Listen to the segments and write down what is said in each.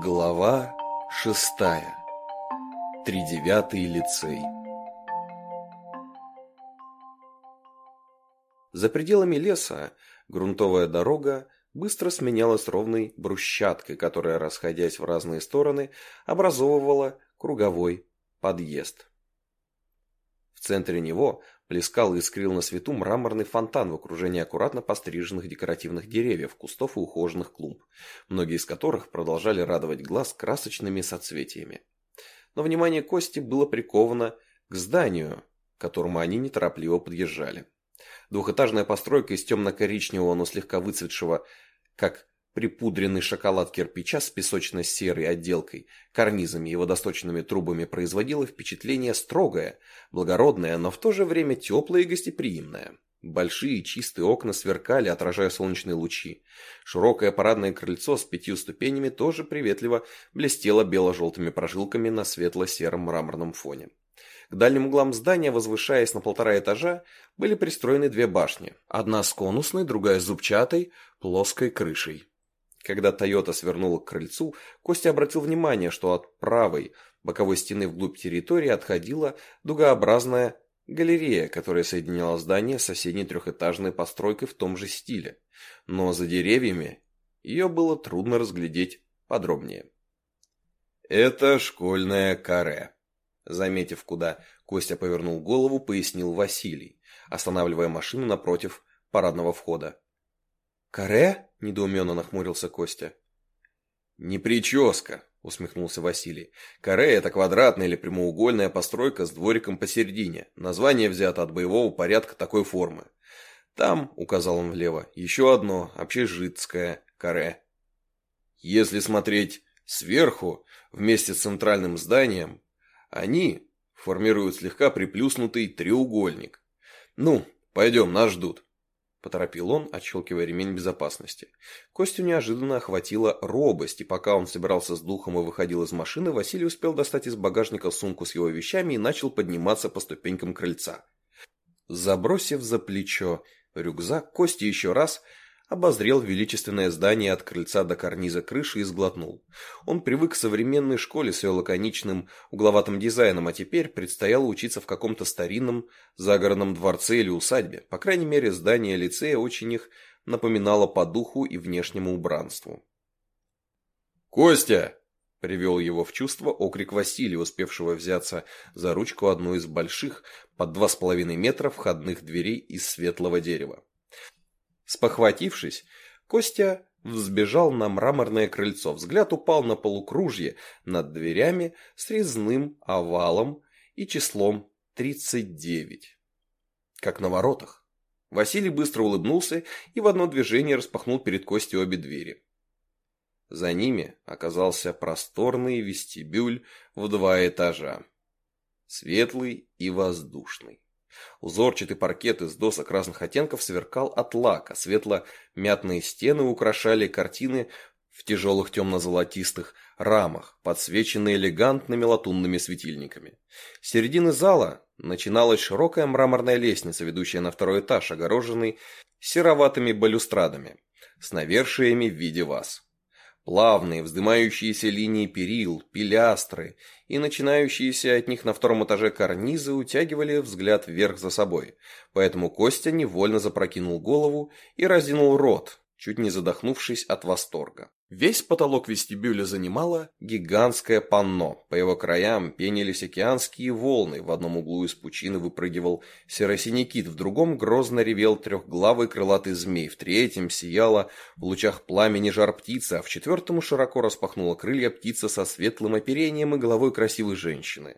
Глава шестая. Тридевятый лицей. За пределами леса грунтовая дорога быстро сменялась ровной брусчаткой, которая, расходясь в разные стороны, образовывала круговой подъезд. В центре него плескал и искрил на свету мраморный фонтан в окружении аккуратно постриженных декоративных деревьев, кустов и ухоженных клумб, многие из которых продолжали радовать глаз красочными соцветиями. Но внимание Кости было приковано к зданию, к которому они неторопливо подъезжали. Двухэтажная постройка из темно-коричневого, но слегка выцветшего, как припудренный шоколад кирпича с песочно-серой отделкой, карнизами и водосточными трубами производило впечатление строгое, благородное, но в то же время теплое и гостеприимное. Большие чистые окна сверкали, отражая солнечные лучи. Широкое парадное крыльцо с пятью ступенями тоже приветливо блестело бело-желтыми прожилками на светло-сером мраморном фоне. К дальним углам здания, возвышаясь на полтора этажа, были пристроены две башни. Одна с конусной, другая с зубчатой, плоской крышей. Когда Тойота свернула к крыльцу, Костя обратил внимание, что от правой боковой стены вглубь территории отходила дугообразная галерея, которая соединяла здание с соседней трехэтажной постройкой в том же стиле. Но за деревьями ее было трудно разглядеть подробнее. «Это школьное каре», — заметив, куда Костя повернул голову, пояснил Василий, останавливая машину напротив парадного входа. «Каре?» – недоуменно нахмурился Костя. «Не прическа», – усмехнулся Василий. «Каре – это квадратная или прямоугольная постройка с двориком посередине. Название взято от боевого порядка такой формы. Там, – указал он влево, – еще одно, общежитское, каре. Если смотреть сверху, вместе с центральным зданием, они формируют слегка приплюснутый треугольник. Ну, пойдем, нас ждут». Поторопил он, отщелкивая ремень безопасности. Костю неожиданно охватила робость, и пока он собирался с духом и выходил из машины, Василий успел достать из багажника сумку с его вещами и начал подниматься по ступенькам крыльца. Забросив за плечо рюкзак, Костя еще раз обозрел величественное здание от крыльца до карниза крыши и сглотнул. Он привык к современной школе с ее лаконичным угловатым дизайном, а теперь предстояло учиться в каком-то старинном загородном дворце или усадьбе. По крайней мере, здание лицея очень их напоминало по духу и внешнему убранству. «Костя!» – привел его в чувство окрик Василия, успевшего взяться за ручку одной из больших, под два с половиной метра входных дверей из светлого дерева. Спохватившись, Костя взбежал на мраморное крыльцо. Взгляд упал на полукружье над дверями с резным овалом и числом 39. Как на воротах. Василий быстро улыбнулся и в одно движение распахнул перед Костей обе двери. За ними оказался просторный вестибюль в два этажа. Светлый и воздушный. Узорчатый паркет из досок разных оттенков сверкал от лака, светло-мятные стены украшали картины в тяжелых темно-золотистых рамах, подсвеченные элегантными латунными светильниками. С середины зала начиналась широкая мраморная лестница, ведущая на второй этаж, огороженный сероватыми балюстрадами, с навершиями в виде ваз. Плавные, вздымающиеся линии перил, пилястры и начинающиеся от них на втором этаже карнизы утягивали взгляд вверх за собой, поэтому Костя невольно запрокинул голову и разинул рот, чуть не задохнувшись от восторга. Весь потолок вестибюля занимало гигантское панно. По его краям пенились океанские волны. В одном углу из пучины выпрыгивал серосиний кит, в другом грозно ревел трехглавый крылатый змей, в третьем сияла в лучах пламени жар птица, а в четвертом широко распахнула крылья птица со светлым оперением и головой красивой женщины.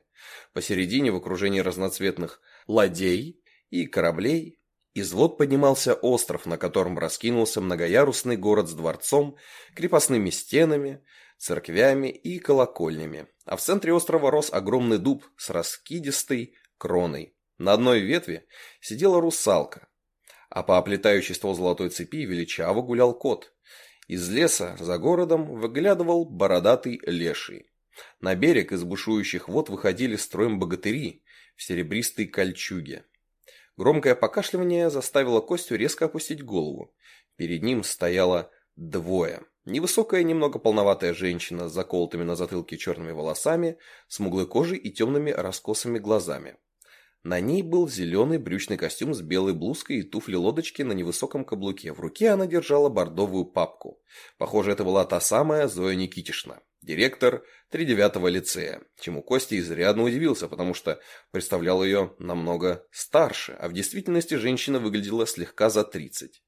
Посередине, в окружении разноцветных ладей и кораблей, из вод поднимался остров, на котором раскинулся многоярусный город с дворцом, крепостными стенами, церквями и колокольнями. А в центре острова рос огромный дуб с раскидистой кроной. На одной ветви сидела русалка, а по оплетающей ствол золотой цепи величаво гулял кот. Из леса за городом выглядывал бородатый леший. На берег из бушующих вод выходили строем богатыри в серебристой кольчуге. Громкое покашливание заставило Костю резко опустить голову. Перед ним стояло двое. Невысокая, немного полноватая женщина с заколотыми на затылке черными волосами, смуглой кожей и темными раскосыми глазами. На ней был зеленый брючный костюм с белой блузкой и туфли-лодочки на невысоком каблуке. В руке она держала бордовую папку. Похоже, это была та самая Зоя Никитишна, директор тридевятого лицея, чему Костя изрядно удивился, потому что представлял ее намного старше, а в действительности женщина выглядела слегка за тридцать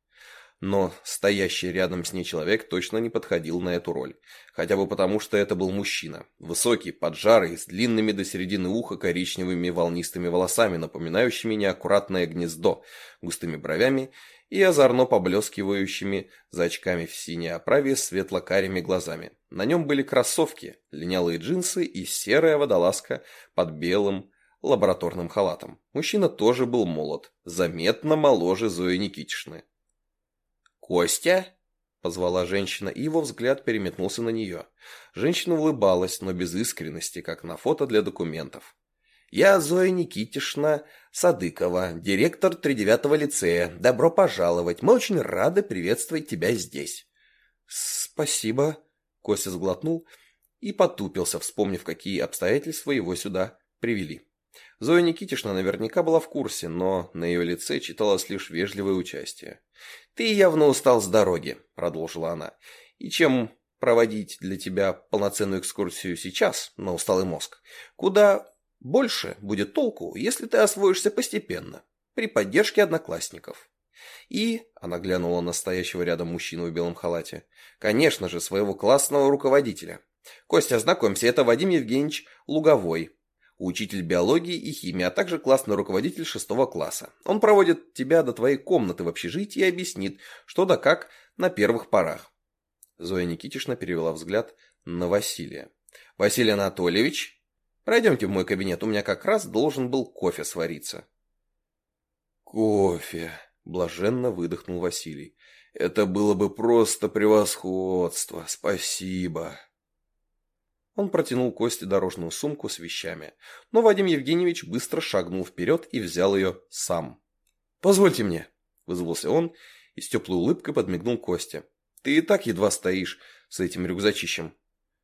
но стоящий рядом с ней человек точно не подходил на эту роль. Хотя бы потому, что это был мужчина. Высокий, поджарый, с длинными до середины уха коричневыми волнистыми волосами, напоминающими неаккуратное гнездо, густыми бровями и озорно поблескивающими за очками в синей оправе светло-карими глазами. На нем были кроссовки, линялые джинсы и серая водолазка под белым лабораторным халатом. Мужчина тоже был молод, заметно моложе Зои Никитишны. «Костя?» – позвала женщина, и его взгляд переметнулся на нее. Женщина улыбалась, но без искренности, как на фото для документов. «Я Зоя Никитишна Садыкова, директор тридевятого лицея. Добро пожаловать. Мы очень рады приветствовать тебя здесь». «Спасибо», – Костя сглотнул и потупился, вспомнив, какие обстоятельства его сюда привели. Зоя Никитишна наверняка была в курсе, но на ее лице читалось лишь вежливое участие. «Ты явно устал с дороги», — продолжила она. «И чем проводить для тебя полноценную экскурсию сейчас на усталый мозг? Куда больше будет толку, если ты освоишься постепенно, при поддержке одноклассников». И, она глянула на стоящего рядом мужчину в белом халате, конечно же, своего классного руководителя. «Костя, знакомься, это Вадим Евгеньевич Луговой, учитель биологии и химии, а также классный руководитель шестого класса. Он проводит тебя до твоей комнаты в общежитии и объяснит, что да как на первых порах. Зоя Никитишна перевела взгляд на Василия. «Василий Анатольевич, пройдемте в мой кабинет, у меня как раз должен был кофе свариться». «Кофе», — блаженно выдохнул Василий. «Это было бы просто превосходство, спасибо». Он протянул Косте дорожную сумку с вещами, но Вадим Евгеньевич быстро шагнул вперед и взял ее сам. «Позвольте мне», — вызвался он и с теплой улыбкой подмигнул Косте. «Ты и так едва стоишь с этим рюкзачищем.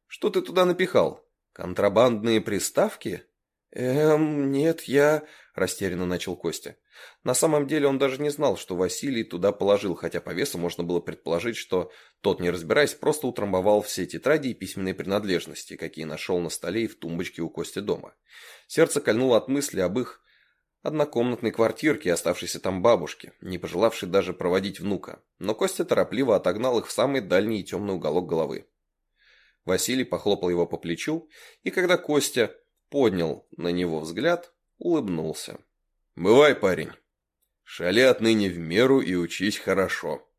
Что ты туда напихал? Контрабандные приставки?» «Эм, нет, я...» – растерянно начал Костя. На самом деле он даже не знал, что Василий туда положил, хотя по весу можно было предположить, что тот, не разбираясь, просто утрамбовал все тетради и письменные принадлежности, какие нашел на столе и в тумбочке у Кости дома. Сердце кольнуло от мысли об их однокомнатной квартирке, оставшейся там бабушке, не пожелавшей даже проводить внука. Но Костя торопливо отогнал их в самый дальний и темный уголок головы. Василий похлопал его по плечу, и когда Костя поднял на него взгляд, улыбнулся. «Бывай, парень. Шали отныне в меру и учись хорошо».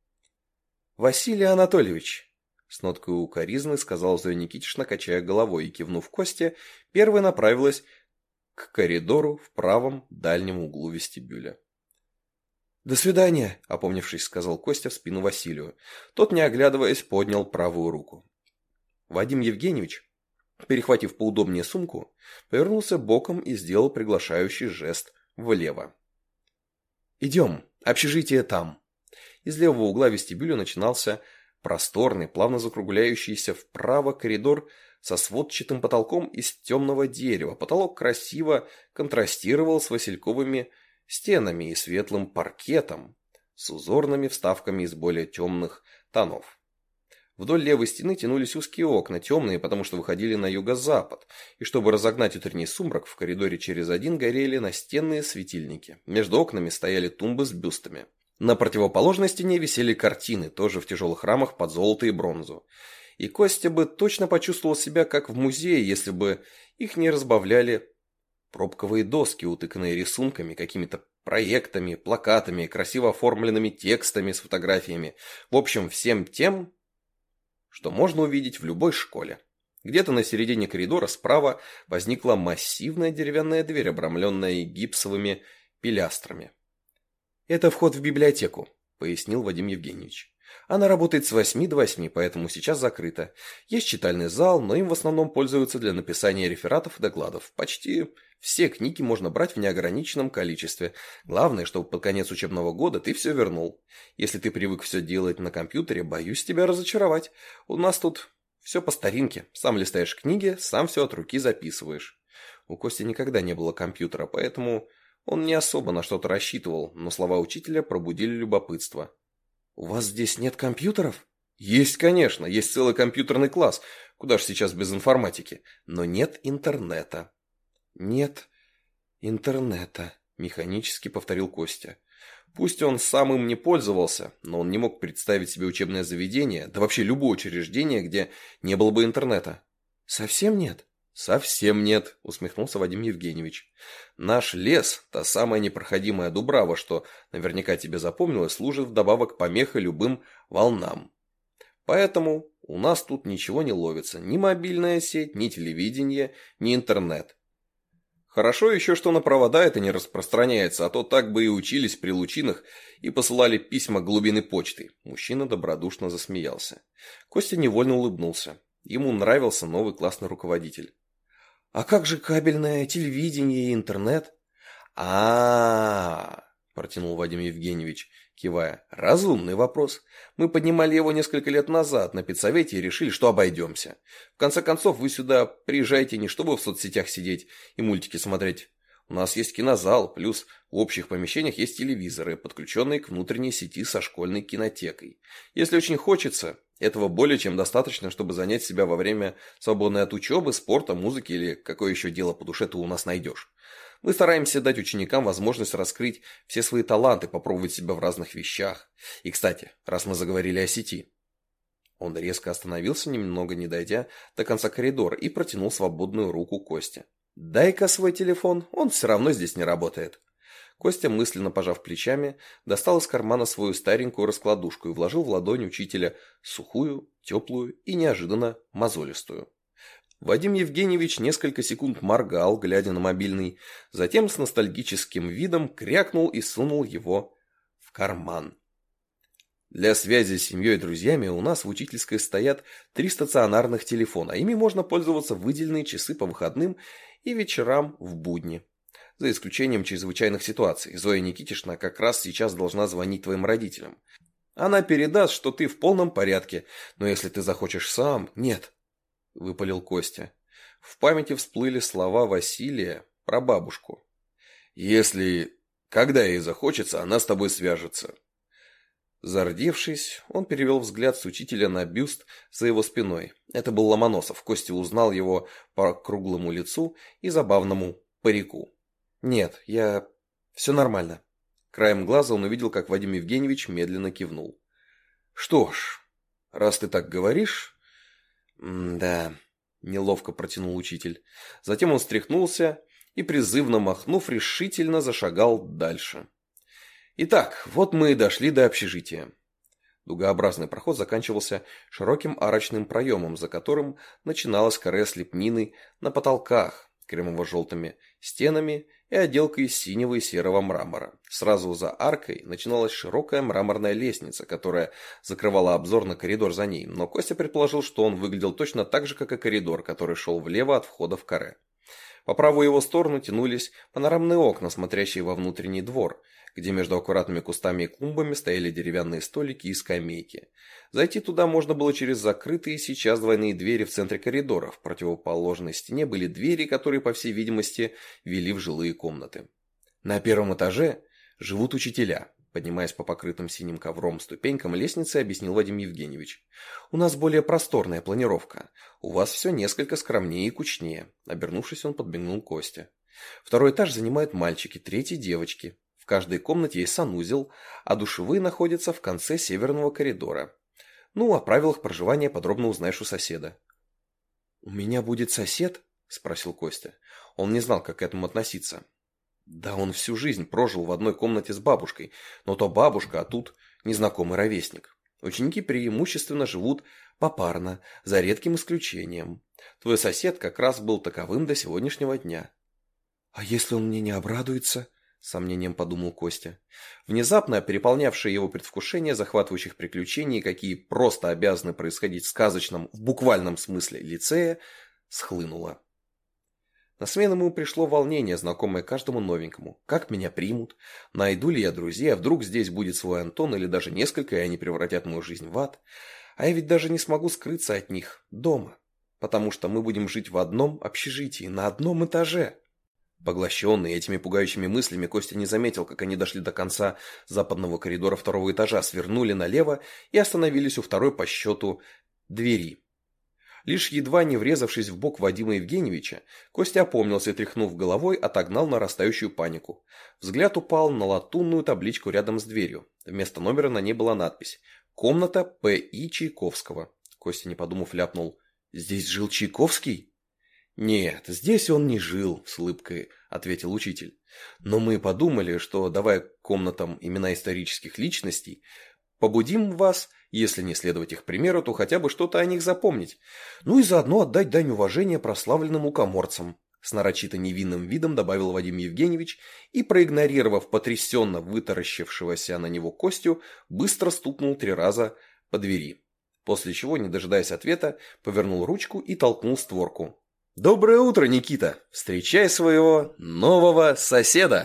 «Василий Анатольевич», — с ноткой укоризны сказал Зоя Никитична, качая головой и кивнув Косте, первой направилась к коридору в правом дальнем углу вестибюля. «До свидания», — опомнившись, сказал Костя в спину Василию. Тот, не оглядываясь, поднял правую руку. Вадим Евгеньевич перехватив поудобнее сумку, повернулся боком и сделал приглашающий жест влево. «Идем, общежитие там». Из левого угла вестибюля начинался просторный, плавно закругляющийся вправо коридор со сводчатым потолком из темного дерева. Потолок красиво контрастировал с васильковыми стенами и светлым паркетом с узорными вставками из более темных тонов. Вдоль левой стены тянулись узкие окна, темные, потому что выходили на юго-запад, и чтобы разогнать утренний сумрак, в коридоре через один горели настенные светильники. Между окнами стояли тумбы с бюстами. На противоположной стене висели картины, тоже в тяжелых рамах под золото и бронзу. И Костя бы точно почувствовал себя как в музее, если бы их не разбавляли пробковые доски, утыканные рисунками, какими-то проектами, плакатами, красиво оформленными текстами с фотографиями. В общем, всем тем, что можно увидеть в любой школе. Где-то на середине коридора справа возникла массивная деревянная дверь, обрамленная гипсовыми пилястрами. «Это вход в библиотеку», — пояснил Вадим Евгеньевич. «Она работает с 8 до 8, поэтому сейчас закрыта. Есть читальный зал, но им в основном пользуются для написания рефератов и докладов. Почти Все книги можно брать в неограниченном количестве. Главное, чтобы под конец учебного года ты все вернул. Если ты привык все делать на компьютере, боюсь тебя разочаровать. У нас тут все по старинке. Сам листаешь книги, сам все от руки записываешь. У Кости никогда не было компьютера, поэтому он не особо на что-то рассчитывал, но слова учителя пробудили любопытство. «У вас здесь нет компьютеров?» «Есть, конечно, есть целый компьютерный класс. Куда ж сейчас без информатики? Но нет интернета». «Нет интернета», — механически повторил Костя. Пусть он сам им не пользовался, но он не мог представить себе учебное заведение, да вообще любое учреждение, где не было бы интернета. «Совсем нет?» «Совсем нет», — усмехнулся Вадим Евгеньевич. «Наш лес, та самая непроходимая дубрава, что наверняка тебе запомнилось, служит вдобавок помехой любым волнам. Поэтому у нас тут ничего не ловится, ни мобильная сеть, ни телевидение, ни интернет. Хорошо еще, что на провода это не распространяется, а то так бы и учились при лучинах и посылали письма глубины почты. Мужчина добродушно засмеялся. Костя невольно улыбнулся. Ему нравился новый классный руководитель. «А как же кабельное телевидение и интернет?» а, протянул Вадим Евгеньевич, кивая. «Разумный вопрос. Мы поднимали его несколько лет назад на педсовете и решили, что обойдемся. В конце концов, вы сюда приезжаете не чтобы в соцсетях сидеть и мультики смотреть. У нас есть кинозал, плюс в общих помещениях есть телевизоры, подключенные к внутренней сети со школьной кинотекой. Если очень хочется, этого более чем достаточно, чтобы занять себя во время свободной от учебы, спорта, музыки или какое еще дело по душе ты у нас найдешь. Мы стараемся дать ученикам возможность раскрыть все свои таланты, попробовать себя в разных вещах. И, кстати, раз мы заговорили о сети. Он резко остановился, немного не дойдя до конца коридора, и протянул свободную руку Косте. «Дай-ка свой телефон, он все равно здесь не работает». Костя, мысленно пожав плечами, достал из кармана свою старенькую раскладушку и вложил в ладонь учителя сухую, теплую и неожиданно мозолистую. Вадим Евгеньевич несколько секунд моргал, глядя на мобильный, затем с ностальгическим видом крякнул и сунул его в карман. Для связи с семьей и друзьями у нас в учительской стоят три стационарных телефона. Ими можно пользоваться в выделенные часы по выходным и вечерам в будни. За исключением чрезвычайных ситуаций. Зоя Никитишна как раз сейчас должна звонить твоим родителям. Она передаст, что ты в полном порядке, но если ты захочешь сам, нет. Выпалил Костя. В памяти всплыли слова Василия про бабушку. Если... Когда ей захочется, она с тобой свяжется. Зардевшись, он перевел взгляд с учителя на бюст за его спиной. Это был Ломоносов. Костя узнал его по круглому лицу и забавному парику. «Нет, я... все нормально». Краем глаза он увидел, как Вадим Евгеньевич медленно кивнул. «Что ж, раз ты так говоришь...» «Да...» — неловко протянул учитель. Затем он встряхнулся и, призывно махнув, решительно зашагал дальше. Итак, вот мы и дошли до общежития. Дугообразный проход заканчивался широким арочным проемом, за которым начиналась каре с на потолках, кремово-желтыми стенами и отделкой из синего и серого мрамора. Сразу за аркой начиналась широкая мраморная лестница, которая закрывала обзор на коридор за ней, но Костя предположил, что он выглядел точно так же, как и коридор, который шел влево от входа в каре. По правую его сторону тянулись панорамные окна, смотрящие во внутренний двор, где между аккуратными кустами и клумбами стояли деревянные столики и скамейки. Зайти туда можно было через закрытые сейчас двойные двери в центре коридора. В противоположной стене были двери, которые, по всей видимости, вели в жилые комнаты. На первом этаже живут учителя. Поднимаясь по покрытым синим ковром ступенькам лестницы, объяснил Вадим Евгеньевич. «У нас более просторная планировка. У вас все несколько скромнее и кучнее». Обернувшись, он подбегнул Костя. Второй этаж занимают мальчики, третий – девочки. В каждой комнате есть санузел, а душевые находятся в конце северного коридора. Ну, о правилах проживания подробно узнаешь у соседа. «У меня будет сосед?» – спросил Костя. Он не знал, как к этому относиться. Да, он всю жизнь прожил в одной комнате с бабушкой, но то бабушка, а тут незнакомый ровесник. Ученики преимущественно живут попарно, за редким исключением. Твой сосед как раз был таковым до сегодняшнего дня. «А если он мне не обрадуется?» сомнением подумал Костя. Внезапно переполнявшее его предвкушение захватывающих приключений, какие просто обязаны происходить в сказочном, в буквальном смысле лицее, схлынуло. На смену ему пришло волнение, знакомое каждому новенькому. Как меня примут? Найду ли я друзей? А вдруг здесь будет свой Антон или даже несколько, и они превратят мою жизнь в ад? А я ведь даже не смогу скрыться от них дома, потому что мы будем жить в одном общежитии, на одном этаже. Поглощенный этими пугающими мыслями, Костя не заметил, как они дошли до конца западного коридора второго этажа, свернули налево и остановились у второй по счету двери. Лишь едва не врезавшись в бок Вадима Евгеньевича, Костя опомнился и, тряхнув головой, отогнал нарастающую панику. Взгляд упал на латунную табличку рядом с дверью. Вместо номера на ней была надпись «Комната П.И. Чайковского». Костя, не подумав, ляпнул «Здесь жил Чайковский?» «Нет, здесь он не жил», — с улыбкой ответил учитель. «Но мы подумали, что, давая комнатам имена исторических личностей, побудим вас, если не следовать их примеру, то хотя бы что-то о них запомнить. Ну и заодно отдать дань уважения прославленным укоморцам», — с нарочито невинным видом добавил Вадим Евгеньевич и, проигнорировав потрясенно вытаращившегося на него Костю, быстро стукнул три раза по двери. После чего, не дожидаясь ответа, повернул ручку и толкнул створку. «Доброе утро, Никита! Встречай своего нового соседа!»